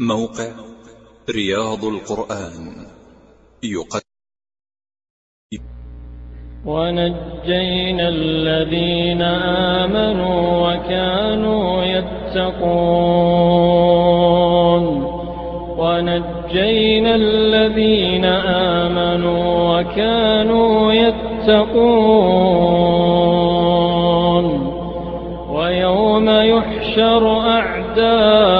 موقع رياض القرآن. يقدم. ونجينا الذين آمنوا وكانوا يتقون. ونجينا الذين آمنوا وكانوا يتقون. ويوم يحشر أعداء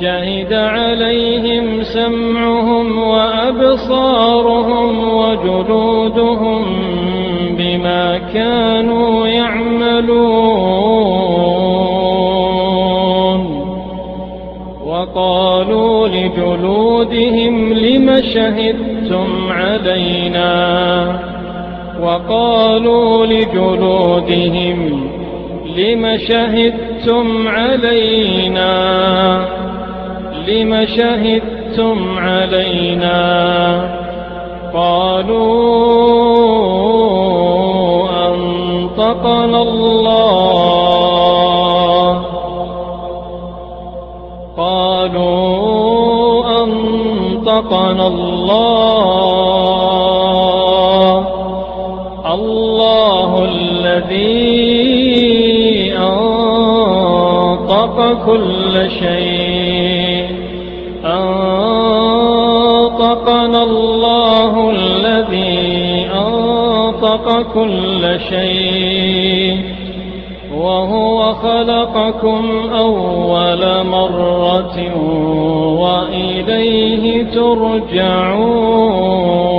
شهد عليهم سمعهم وأبصارهم وجلودهم بما كانوا يعملون. وقالوا لجلودهم لم شهدتم علينا؟ وقالوا لجلودهم لم شهدتم علينا؟ لم شهدتم علينا قالوا أنطقنا الله قالوا أنطقنا الله الله الذي أنطق كل شيء. أنطقنا الله الذي أنطق كل شيء. وهو خلقكم أول مرة وإليه ترجعون.